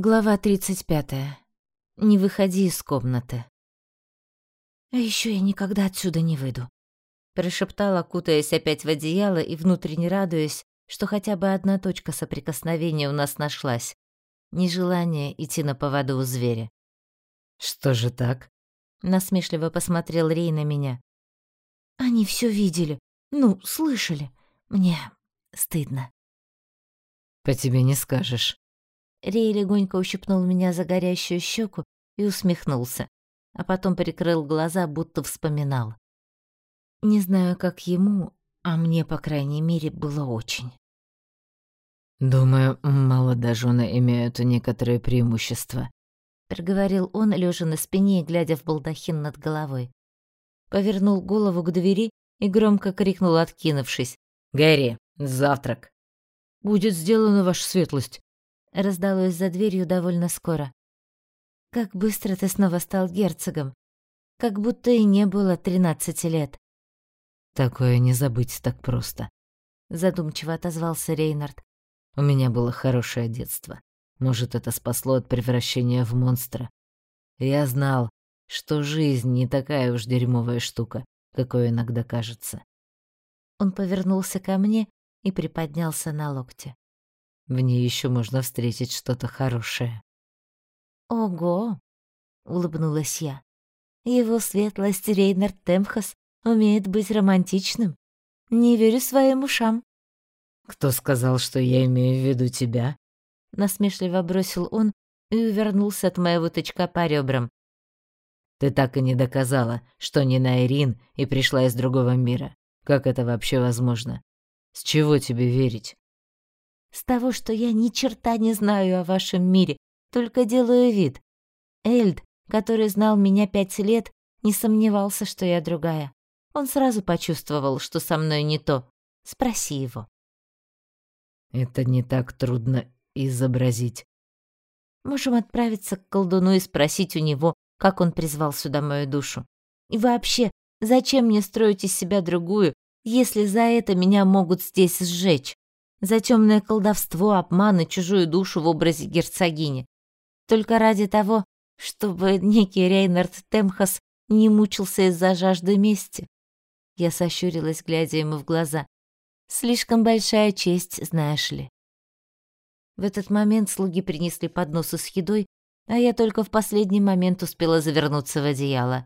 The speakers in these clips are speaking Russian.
Глава 35. Не выходи из комнаты. А еще я никогда отсюда не выйду, прошептала, кутаясь опять в одеяло и внутренне радуясь, что хотя бы одна точка соприкосновения у нас нашлась. Нежелание идти на поводу у зверя. Что же так? насмешливо посмотрел Рей на меня. Они все видели, ну, слышали. Мне стыдно. По тебе не скажешь. Рей легонько ущипнул меня за горящую щеку и усмехнулся, а потом прикрыл глаза, будто вспоминал. Не знаю, как ему, а мне, по крайней мере, было очень. «Думаю, молодожены имеют некоторые преимущества», — проговорил он, лежа на спине и глядя в балдахин над головой. Повернул голову к двери и громко крикнул, откинувшись. «Гэри, завтрак!» «Будет сделано, ваша светлость!» Раздалось за дверью довольно скоро. Как быстро ты снова стал герцогом. Как будто и не было тринадцати лет. Такое не забыть так просто. Задумчиво отозвался Рейнард. У меня было хорошее детство. Может, это спасло от превращения в монстра. Я знал, что жизнь не такая уж дерьмовая штука, какой иногда кажется. Он повернулся ко мне и приподнялся на локте. В ней еще можно встретить что-то хорошее. Ого, улыбнулась я. Его светлость Рейнард Темхас умеет быть романтичным. Не верю своим ушам. Кто сказал, что я имею в виду тебя? насмешливо бросил он и увернулся от моего тычка по ребрам. Ты так и не доказала, что не Найрин и пришла из другого мира. Как это вообще возможно? С чего тебе верить? С того, что я ни черта не знаю о вашем мире, только делаю вид. Эльд, который знал меня пять лет, не сомневался, что я другая. Он сразу почувствовал, что со мной не то. Спроси его. Это не так трудно изобразить. Можем отправиться к колдуну и спросить у него, как он призвал сюда мою душу. И вообще, зачем мне строить из себя другую, если за это меня могут здесь сжечь? За темное колдовство, обман и чужую душу в образе герцогини. Только ради того, чтобы некий Рейнард Темхас не мучился из-за жажды мести. Я сощурилась, глядя ему в глаза. Слишком большая честь, знаешь ли. В этот момент слуги принесли подносы с едой, а я только в последний момент успела завернуться в одеяло.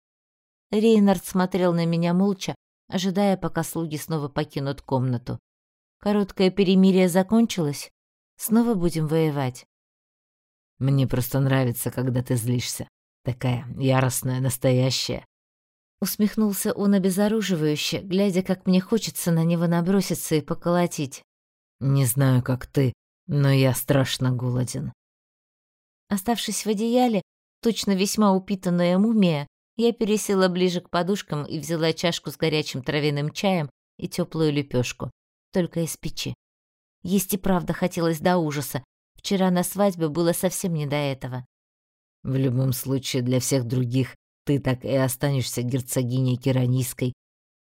Рейнард смотрел на меня молча, ожидая, пока слуги снова покинут комнату. Короткое перемирие закончилось. Снова будем воевать. Мне просто нравится, когда ты злишься. Такая яростная, настоящая. Усмехнулся он обезоруживающе, глядя, как мне хочется на него наброситься и поколотить. Не знаю, как ты, но я страшно голоден. Оставшись в одеяле, точно весьма упитанная мумия, я пересела ближе к подушкам и взяла чашку с горячим травяным чаем и теплую лепешку только из печи. Есть и правда хотелось до ужаса. Вчера на свадьбе было совсем не до этого. В любом случае, для всех других ты так и останешься герцогиней Керанийской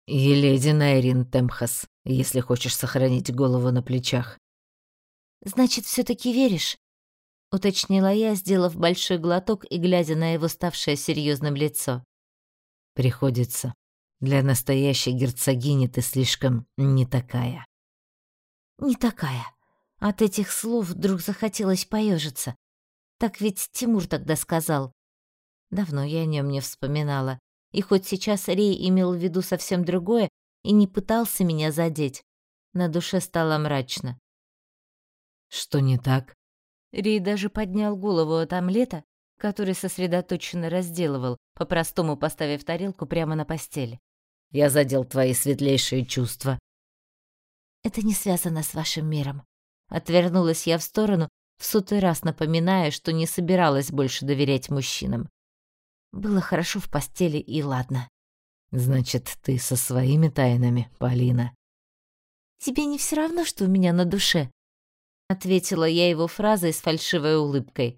и леди Найрин Темхас, если хочешь сохранить голову на плечах. Значит, все таки веришь? уточнила я, сделав большой глоток и глядя на его ставшее серьезным лицо. Приходится. Для настоящей герцогини ты слишком не такая не такая. От этих слов вдруг захотелось поежиться. Так ведь Тимур тогда сказал. Давно я о нем не вспоминала. И хоть сейчас Рей имел в виду совсем другое и не пытался меня задеть, на душе стало мрачно. Что не так? Рей даже поднял голову от омлета, который сосредоточенно разделывал, по-простому поставив тарелку прямо на постель. Я задел твои светлейшие чувства. Это не связано с вашим миром. Отвернулась я в сторону, в сотый раз напоминая, что не собиралась больше доверять мужчинам. Было хорошо в постели, и ладно. Значит, ты со своими тайнами, Полина. Тебе не все равно, что у меня на душе, ответила я его фразой с фальшивой улыбкой.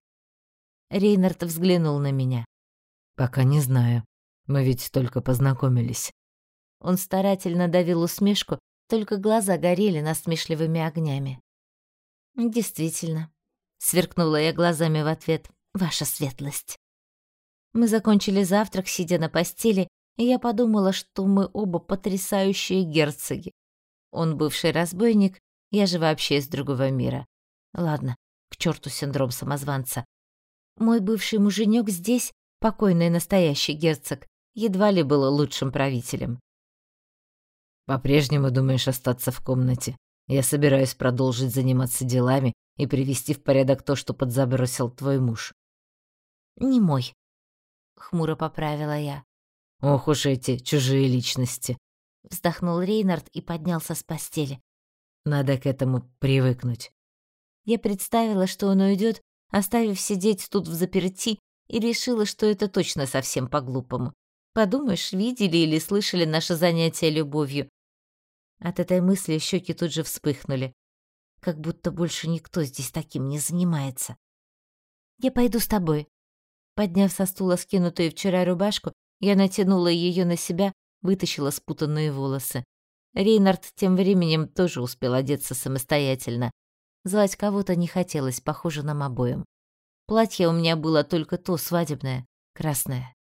Рейнард взглянул на меня. Пока не знаю. Мы ведь только познакомились. Он старательно давил усмешку, только глаза горели насмешливыми огнями. Действительно, сверкнула я глазами в ответ. Ваша светлость. Мы закончили завтрак, сидя на постели, и я подумала, что мы оба потрясающие герцоги. Он бывший разбойник, я же вообще из другого мира. Ладно, к черту синдром самозванца. Мой бывший муженек здесь, покойный настоящий герцог, едва ли был лучшим правителем. «По-прежнему думаешь остаться в комнате? Я собираюсь продолжить заниматься делами и привести в порядок то, что подзабросил твой муж». «Не мой», — хмуро поправила я. «Ох уж эти чужие личности», — вздохнул Рейнард и поднялся с постели. «Надо к этому привыкнуть». Я представила, что он уйдет, оставив сидеть тут в заперти, и решила, что это точно совсем по-глупому. Подумаешь, видели или слышали наше занятие любовью. От этой мысли щеки тут же вспыхнули. Как будто больше никто здесь таким не занимается. «Я пойду с тобой». Подняв со стула скинутую вчера рубашку, я натянула ее на себя, вытащила спутанные волосы. Рейнард тем временем тоже успел одеться самостоятельно. Звать кого-то не хотелось, похоже нам обоим. Платье у меня было только то свадебное, красное.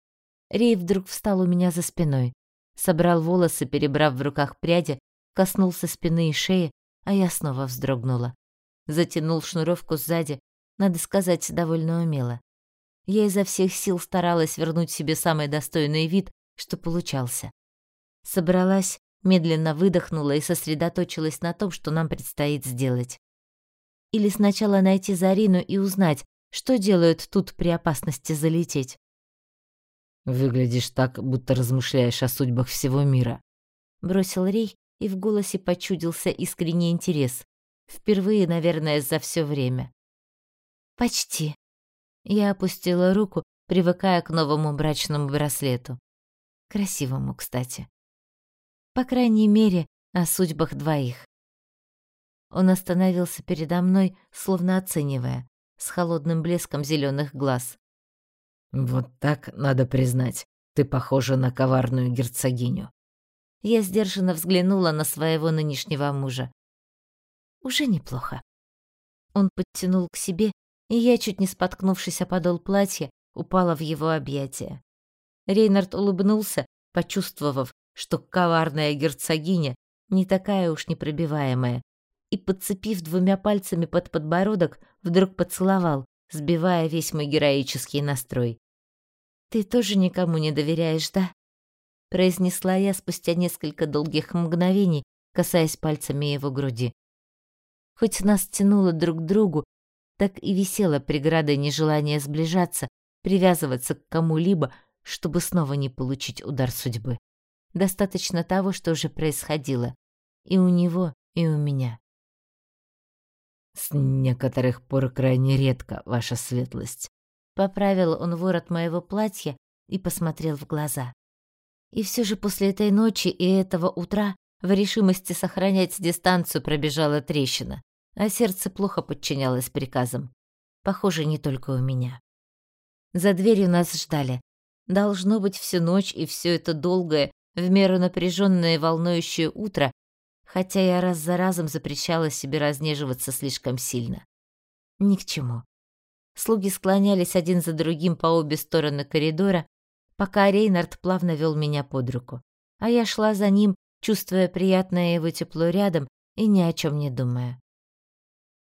Рей вдруг встал у меня за спиной, собрал волосы, перебрав в руках пряди, коснулся спины и шеи, а я снова вздрогнула. Затянул шнуровку сзади, надо сказать, довольно умело. Я изо всех сил старалась вернуть себе самый достойный вид, что получался. Собралась, медленно выдохнула и сосредоточилась на том, что нам предстоит сделать. Или сначала найти Зарину и узнать, что делают тут при опасности залететь. «Выглядишь так, будто размышляешь о судьбах всего мира», — бросил Рей, и в голосе почудился искренний интерес. Впервые, наверное, за все время. «Почти». Я опустила руку, привыкая к новому брачному браслету. Красивому, кстати. По крайней мере, о судьбах двоих. Он остановился передо мной, словно оценивая, с холодным блеском зеленых глаз. «Вот так, надо признать, ты похожа на коварную герцогиню». Я сдержанно взглянула на своего нынешнего мужа. Уже неплохо. Он подтянул к себе, и я, чуть не споткнувшись о подол платья, упала в его объятия. Рейнард улыбнулся, почувствовав, что коварная герцогиня не такая уж непробиваемая, и, подцепив двумя пальцами под подбородок, вдруг поцеловал, сбивая весь мой героический настрой. «Ты тоже никому не доверяешь, да?» Произнесла я спустя несколько долгих мгновений, касаясь пальцами его груди. Хоть нас тянуло друг к другу, так и висела преградой нежелания сближаться, привязываться к кому-либо, чтобы снова не получить удар судьбы. Достаточно того, что уже происходило. И у него, и у меня. «С некоторых пор крайне редко, ваша светлость». Поправил он ворот моего платья и посмотрел в глаза. И все же после этой ночи и этого утра в решимости сохранять дистанцию пробежала трещина, а сердце плохо подчинялось приказам. Похоже, не только у меня. За дверью нас ждали. Должно быть, всю ночь и все это долгое, в меру напряженное и волнующее утро хотя я раз за разом запрещала себе разнеживаться слишком сильно. Ни к чему. Слуги склонялись один за другим по обе стороны коридора, пока Рейнард плавно вел меня под руку, а я шла за ним, чувствуя приятное его тепло рядом и ни о чем не думая.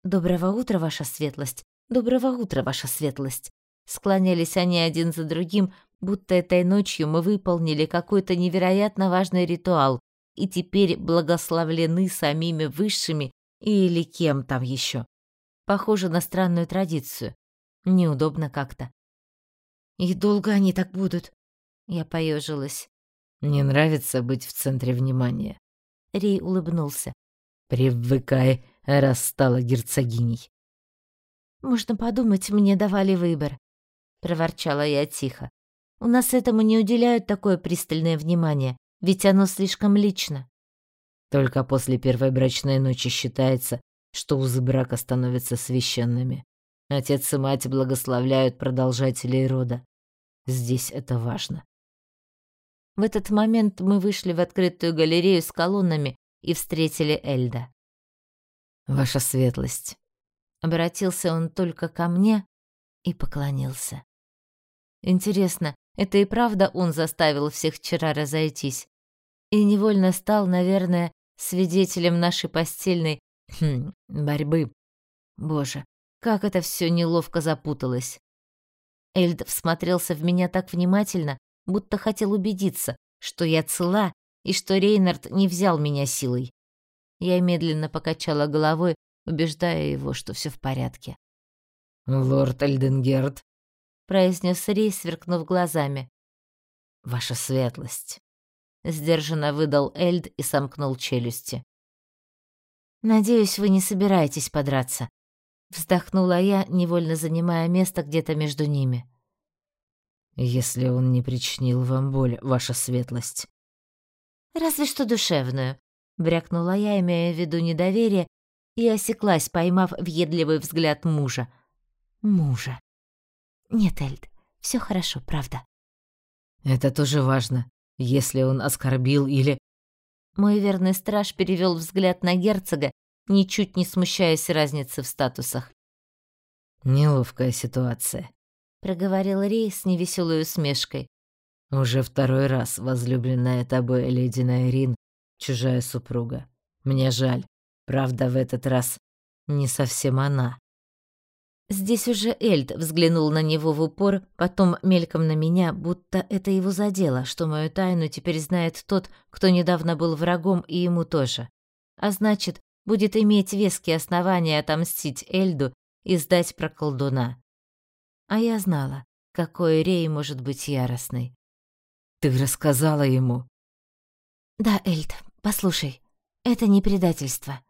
«Доброго утра, ваша светлость! Доброго утра, ваша светлость!» Склонялись они один за другим, будто этой ночью мы выполнили какой-то невероятно важный ритуал, и теперь благословлены самими высшими или кем там еще. Похоже на странную традицию. Неудобно как-то. И долго они так будут? Я поежилась. Не нравится быть в центре внимания. Рей улыбнулся. Привыкай, раз стала герцогиней. Можно подумать, мне давали выбор, проворчала я тихо. У нас этому не уделяют такое пристальное внимание. Ведь оно слишком лично. Только после первой брачной ночи считается, что узы брака становятся священными. Отец и мать благословляют продолжателей рода. Здесь это важно. В этот момент мы вышли в открытую галерею с колоннами и встретили Эльда. Ваша светлость. Обратился он только ко мне и поклонился. Интересно, это и правда он заставил всех вчера разойтись? И невольно стал, наверное, свидетелем нашей постельной хм, борьбы. Боже, как это все неловко запуталось. Эльд всмотрелся в меня так внимательно, будто хотел убедиться, что я цела и что Рейнард не взял меня силой. Я медленно покачала головой, убеждая его, что все в порядке. «Лорд Эльденгерд», — произнес Рей, сверкнув глазами. «Ваша светлость», — сдержанно выдал Эльд и сомкнул челюсти. «Надеюсь, вы не собираетесь подраться», — вздохнула я, невольно занимая место где-то между ними. «Если он не причинил вам боль, ваша светлость». «Разве что душевную», — брякнула я, имея в виду недоверие, и осеклась, поймав въедливый взгляд мужа. Мужа. Нет, Эльд, все хорошо, правда. Это тоже важно, если он оскорбил или... Мой верный страж перевел взгляд на герцога, ничуть не смущаясь разницы в статусах. Неловкая ситуация, проговорил Рей с невеселой усмешкой. Уже второй раз возлюбленная тобой леди Найрин, чужая супруга. Мне жаль. Правда, в этот раз не совсем она. Здесь уже Эльд взглянул на него в упор, потом мельком на меня, будто это его задело, что мою тайну теперь знает тот, кто недавно был врагом, и ему тоже. А значит, будет иметь веские основания отомстить Эльду и сдать про колдуна. А я знала, какой Рей может быть яростный. «Ты рассказала ему?» «Да, Эльд, послушай, это не предательство».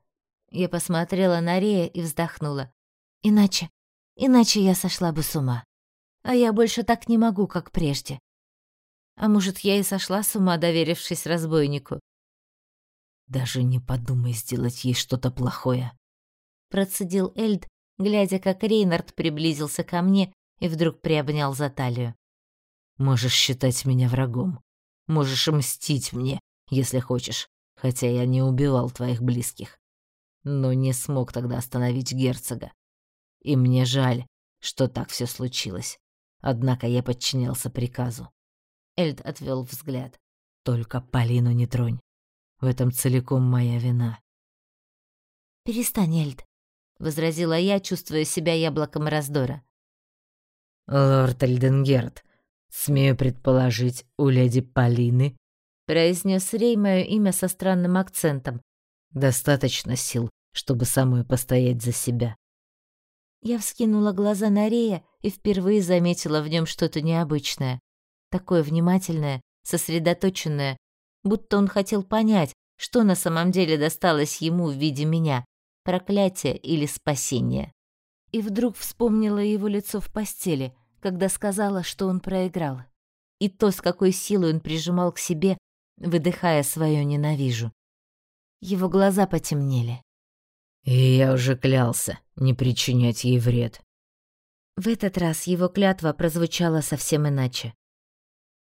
Я посмотрела на Рея и вздохнула. «Иначе Иначе я сошла бы с ума. А я больше так не могу, как прежде. А может, я и сошла с ума, доверившись разбойнику. Даже не подумай сделать ей что-то плохое, процедил Эльд, глядя, как Рейнард приблизился ко мне и вдруг приобнял за талию. Можешь считать меня врагом. Можешь мстить мне, если хочешь, хотя я не убивал твоих близких. Но не смог тогда остановить герцога. И мне жаль, что так все случилось. Однако я подчинялся приказу. Эльд отвел взгляд. Только Полину не тронь. В этом целиком моя вина. Перестань, Эльд, возразила я, чувствуя себя яблоком раздора. Лорд Эльденгерд, смею предположить, у леди Полины произнес Рей мое имя со странным акцентом. Достаточно сил, чтобы самой постоять за себя. Я вскинула глаза на Рея и впервые заметила в нем что-то необычное. Такое внимательное, сосредоточенное, будто он хотел понять, что на самом деле досталось ему в виде меня — проклятие или спасение. И вдруг вспомнила его лицо в постели, когда сказала, что он проиграл. И то, с какой силой он прижимал к себе, выдыхая свое «ненавижу». Его глаза потемнели. И я уже клялся не причинять ей вред. В этот раз его клятва прозвучала совсем иначе.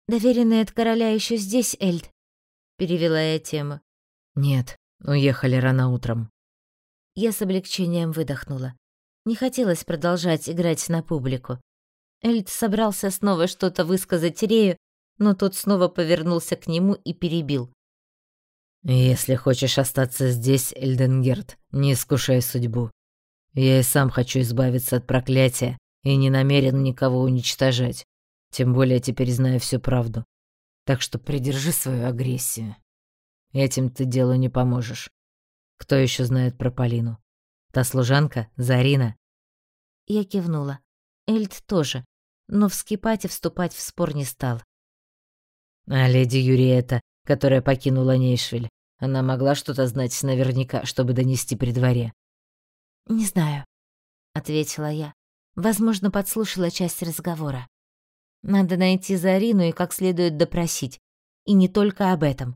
«Доверенный от короля еще здесь, Эльд?» — перевела я тему. «Нет, уехали рано утром». Я с облегчением выдохнула. Не хотелось продолжать играть на публику. Эльд собрался снова что-то высказать Рею, но тот снова повернулся к нему и перебил. «Если хочешь остаться здесь, Эльденгерт, не искушай судьбу. Я и сам хочу избавиться от проклятия и не намерен никого уничтожать. Тем более теперь знаю всю правду. Так что придержи свою агрессию. Этим ты делу не поможешь. Кто еще знает про Полину? Та служанка, Зарина?» Я кивнула. Эльд тоже, но вскипать и вступать в спор не стал. «А леди Юриэта, которая покинула Нейшвиль, она могла что-то знать наверняка, чтобы донести при дворе?» «Не знаю», — ответила я. Возможно, подслушала часть разговора. Надо найти Зарину и как следует допросить. И не только об этом.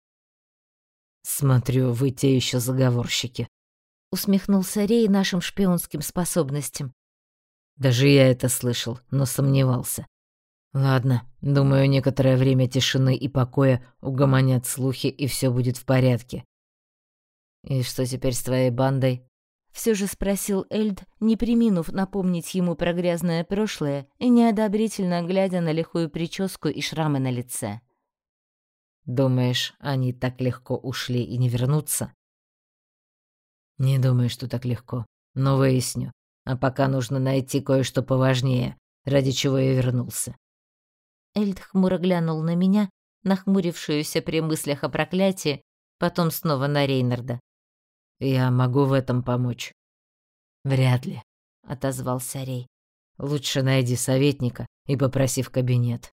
«Смотрю, вы те еще заговорщики», — усмехнулся Рей нашим шпионским способностям. «Даже я это слышал, но сомневался. Ладно, думаю, некоторое время тишины и покоя угомонят слухи, и все будет в порядке. И что теперь с твоей бандой? Все же спросил Эльд, не приминув напомнить ему про грязное прошлое и неодобрительно глядя на лихую прическу и шрамы на лице. «Думаешь, они так легко ушли и не вернутся?» «Не думаю, что так легко, но выясню. А пока нужно найти кое-что поважнее, ради чего я вернулся». Эльд хмуро глянул на меня, нахмурившуюся при мыслях о проклятии, потом снова на Рейнарда. Я могу в этом помочь. Вряд ли, отозвался Рей. Лучше найди советника и попроси в кабинет.